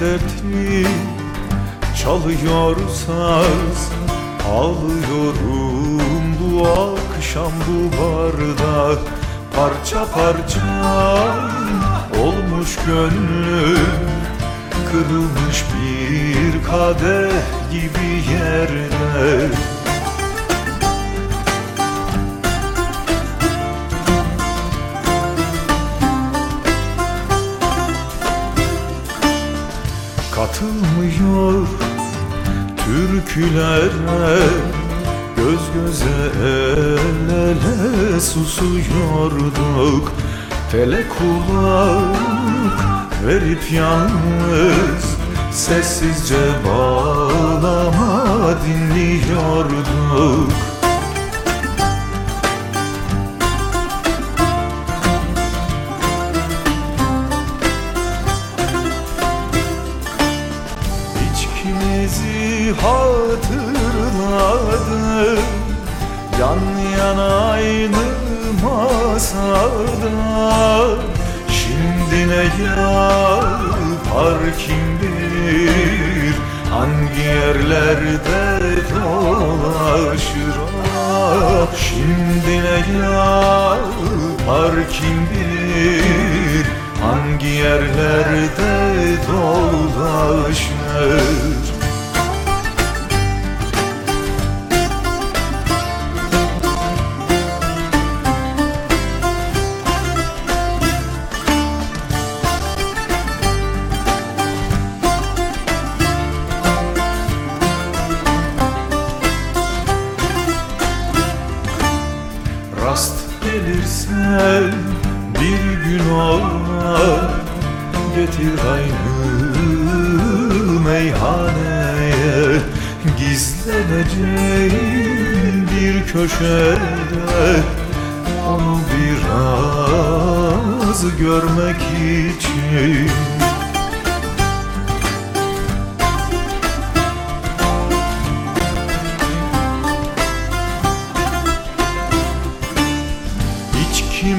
dertli Çalıyor saz Ağlıyorum bu akşam bu barda. Parça parça olmuş gönlüm Kırılmış bir kadeh gibi yerde Katılmıyor türkülere Göz göze el ele susuyorduk. Tele kulak verip yalnız Sessizce bağlama dinliyorduk İçkimizi hatırladım Yan yana aynı masada. Şimdi ne yapar kim bilir Hangi yerlerde dolaşır Şimdi ne yapar kim bilir Hangi yerlerde dolaşır Getir aynı meyhaneye Gizleneceğim bir köşede Onu biraz görmek için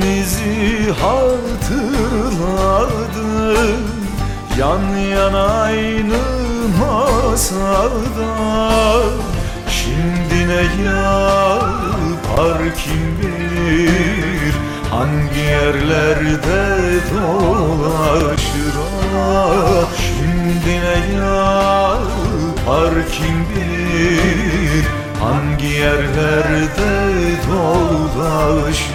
İçkimizi hatırladım Yan yana aynı masada Şimdi ne yapar kim bilir? Hangi yerlerde dolaşır Şimdi ne yapar kim bilir? Hangi yerlerde dolaşır